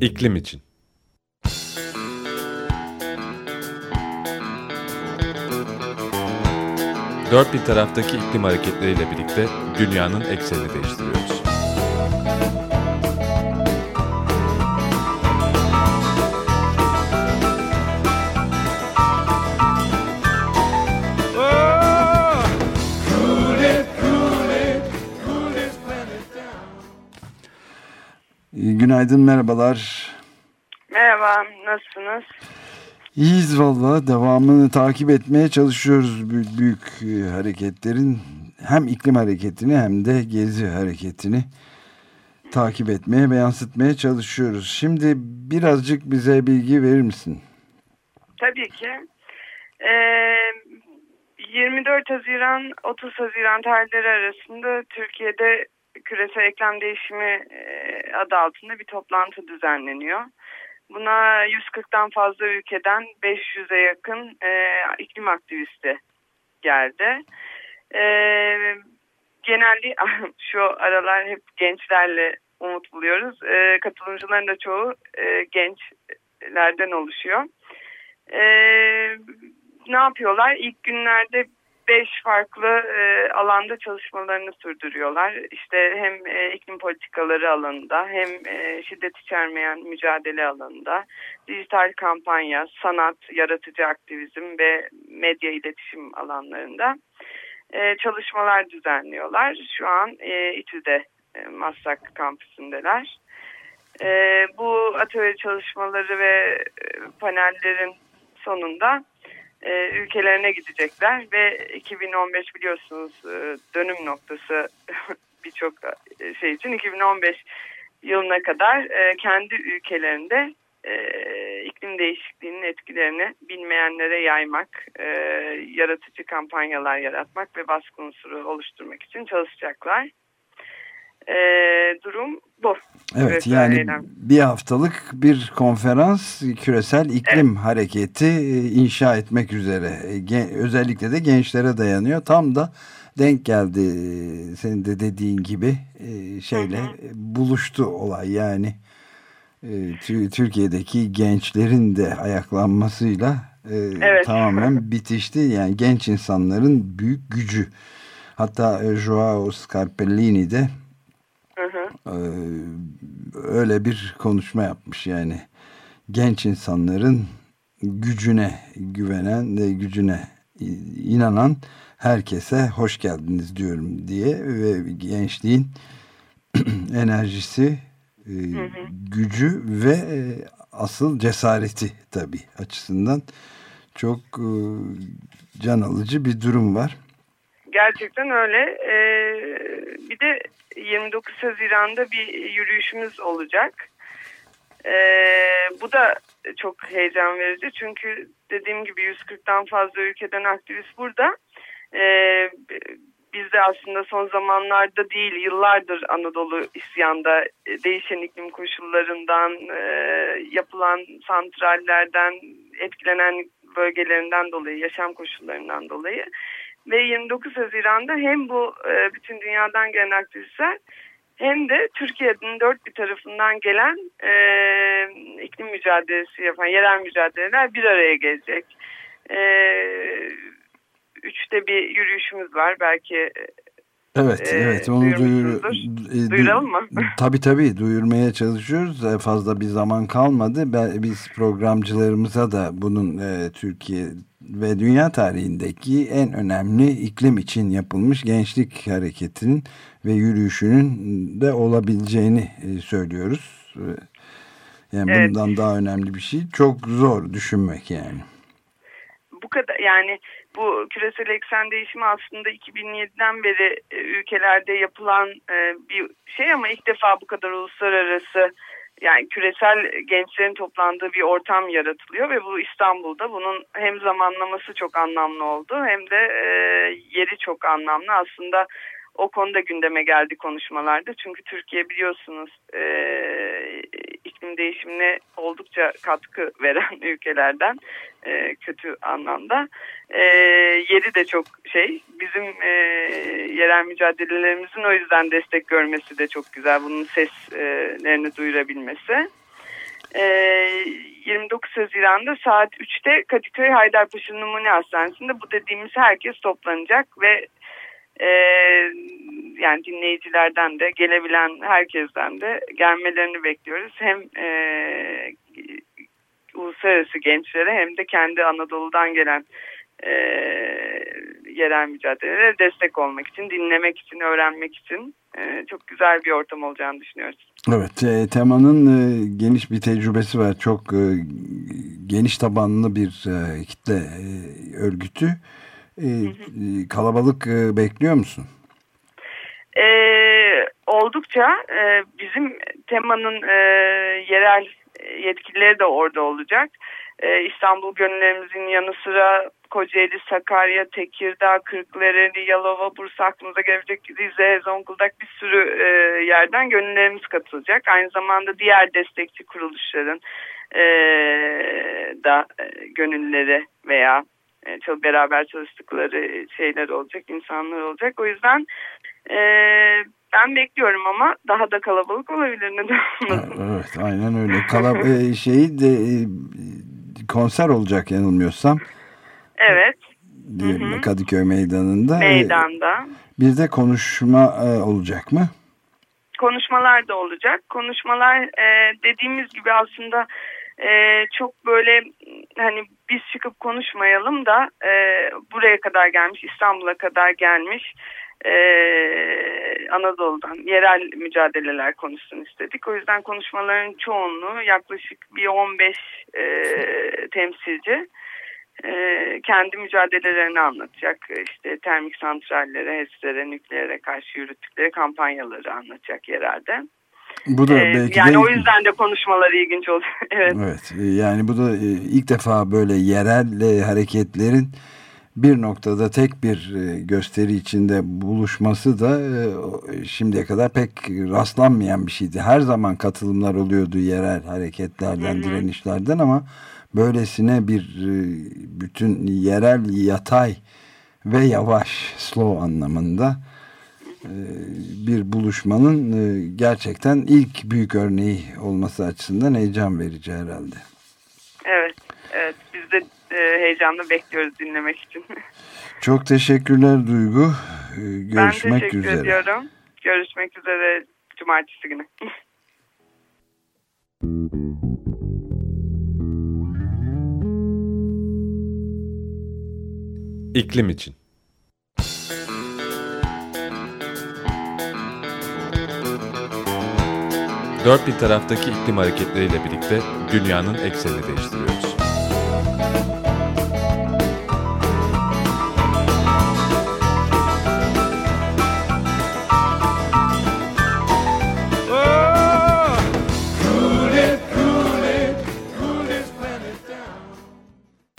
İklim için. Dört bir taraftaki iklim hareketleriyle birlikte dünyanın eksenini değiştiriyoruz. Günaydın, merhabalar. Merhaba, nasılsınız? İyiyiz valla. Devamını takip etmeye çalışıyoruz büyük, büyük e, hareketlerin. Hem iklim hareketini hem de gezi hareketini takip etmeye ve yansıtmaya çalışıyoruz. Şimdi birazcık bize bilgi verir misin? Tabii ki. Ee, 24 Haziran 30 Haziran tarihleri arasında Türkiye'de küresel eklem değişimi e, adı altında bir toplantı düzenleniyor. Buna 140'tan fazla ülkeden 500'e yakın e, iklim aktivisti geldi. E, genelli şu aralar hep gençlerle umut buluyoruz. E, katılımcıların da çoğu e, gençlerden oluşuyor. E, ne yapıyorlar? İlk günlerde beş farklı e, alanda çalışmalarını sürdürüyorlar. İşte hem e, iklim politikaları alanında hem e, şiddet içermeyen mücadele alanında, dijital kampanya, sanat, yaratıcı aktivizm ve medya iletişim alanlarında e, çalışmalar düzenliyorlar. Şu an e, İTÜ'de e, Maslak kampüsündeler. E, bu atölye çalışmaları ve e, panellerin sonunda e, ülkelerine gidecekler ve 2015 biliyorsunuz e, dönüm noktası birçok e, şey için 2015 yılına kadar e, kendi ülkelerinde e, iklim değişikliğinin etkilerini bilmeyenlere yaymak, e, yaratıcı kampanyalar yaratmak ve baskı unsuru oluşturmak için çalışacaklar. E, durum bu. Evet Küresel yani eylem. bir haftalık bir konferans küresel iklim hareketi e, inşa etmek üzere. E, özellikle de gençlere dayanıyor. Tam da denk geldi e, senin de dediğin gibi şeyle Hı hı. buluştu olay yani. Tü- Türkiye'deki gençlerin de ayaklanmasıyla Evet. tamamen bitişti. Yani genç insanların büyük gücü. Hatta Joao Scarpellini de ee, öyle bir konuşma yapmış yani genç insanların gücüne güvenen ve gücüne inanan herkese hoş geldiniz diyorum diye ve gençliğin enerjisi e, gücü ve e, asıl cesareti tabii açısından çok e, can alıcı bir durum var. Gerçekten öyle. Ee, bir de 29 Haziran'da bir yürüyüşümüz olacak. Ee, bu da çok heyecan verici çünkü dediğim gibi 140'tan fazla ülkeden aktivist burada. Ee, biz de aslında son zamanlarda değil yıllardır Anadolu isyanda e, değişen iklim koşullarından e, yapılan santrallerden etkilenen bölgelerinden dolayı yaşam koşullarından dolayı ve 29 Haziran'da hem bu e, bütün dünyadan gelen aktivistler hem de Türkiye'nin dört bir tarafından gelen e, iklim mücadelesi yapan yerel mücadeleler bir araya gelecek. E, üçte bir yürüyüşümüz var belki Evet, Ee, evet onu duyur, e, du- Duyuralım mı? Tabii tabii duyurmaya çalışıyoruz. E, Fazla bir zaman kalmadı. Ben, biz programcılarımıza da bunun e, Türkiye ve dünya tarihindeki en önemli iklim için yapılmış gençlik hareketinin ve yürüyüşünün de olabileceğini e, söylüyoruz. E, Yani Evet. bundan daha önemli bir şey çok zor düşünmek yani. bu kadar yani bu küresel eksen değişimi aslında 2007'den beri e, ülkelerde yapılan bir şey ama ilk defa bu kadar uluslararası yani küresel gençlerin toplandığı bir ortam yaratılıyor ve bu İstanbul'da bunun hem zamanlaması çok anlamlı oldu hem de e, yeri çok anlamlı. Aslında o konuda gündeme geldi konuşmalarda çünkü Türkiye biliyorsunuz e, iklim değişimine oldukça katkı veren ülkelerden e, kötü anlamda. E, yeri de çok şey. Bizim e, yerel mücadelelerimizin o yüzden destek görmesi de çok güzel. Bunun seslerini duyurabilmesi. e, 29 Haziran'da saat 3'te Kadıköy Haydarpaşa Numune Hastanesi'nde bu dediğimiz herkes toplanacak ve e, yani dinleyicilerden de gelebilen herkesten de gelmelerini bekliyoruz. Hem e, uluslararası gençlere hem de kendi Anadolu'dan gelen e, yerel mücadelelere destek olmak için, dinlemek için, öğrenmek için e, çok güzel bir ortam olacağını düşünüyoruz. Evet, e, temanın e, geniş bir tecrübesi var. Çok e, geniş tabanlı bir e, kitle e, örgütü. Hı hı. Kalabalık e, bekliyor musun? E, oldukça. E, bizim temanın e, yerel yetkilileri de orada olacak. E, İstanbul gönüllerimizin yanı sıra Kocaeli, Sakarya, Tekirdağ, Kırklareli, Yalova, Bursa aklımıza gelecek Rize, Zonguldak bir sürü e, yerden gönüllerimiz katılacak. Aynı zamanda diğer destekçi kuruluşların e, da e, gönülleri veya e, çok beraber çalıştıkları şeyler olacak, insanlar olacak. O yüzden e, ben bekliyorum ama daha da kalabalık olabilir neden olmasın. Evet aynen öyle. Kalab e, şeyi de e, konser olacak yanılmıyorsam. Evet. Hı Kadıköy Meydanı'nda. Meydanda. Bir de konuşma e, olacak mı? Konuşmalar da olacak. Konuşmalar e, dediğimiz gibi aslında e, çok böyle hani biz çıkıp konuşmayalım da e, buraya kadar gelmiş, İstanbul'a kadar gelmiş e, Anadolu'dan yerel mücadeleler konuşsun istedik. O yüzden konuşmaların çoğunluğu yaklaşık bir 15 e, temsilci e, kendi mücadelelerini anlatacak. İşte termik santrallere, HES'lere, nükleere karşı yürüttükleri kampanyaları anlatacak yerelde. Bu da ee, belki yani de, o yüzden de konuşmalar ilginç oldu. evet. evet. Yani bu da e, ilk defa böyle yerel e, hareketlerin bir noktada tek bir e, gösteri içinde buluşması da şimdiye kadar pek rastlanmayan bir şeydi. Her zaman katılımlar oluyordu yerel hareketlerden, hı hı. direnişlerden ama böylesine bir bütün yerel yatay ve yavaş slow anlamında e, bir buluşmanın e, gerçekten ilk büyük örneği olması açısından heyecan verici herhalde. Evet, evet biz de e, heyecanla bekliyoruz dinlemek için. Çok teşekkürler Duygu. Görüşmek ben teşekkür üzere. ediyorum. Görüşmek üzere cumartesi günü. İklim için Dört bir taraftaki iklim hareketleriyle birlikte dünyanın eksenini değiştiriyoruz.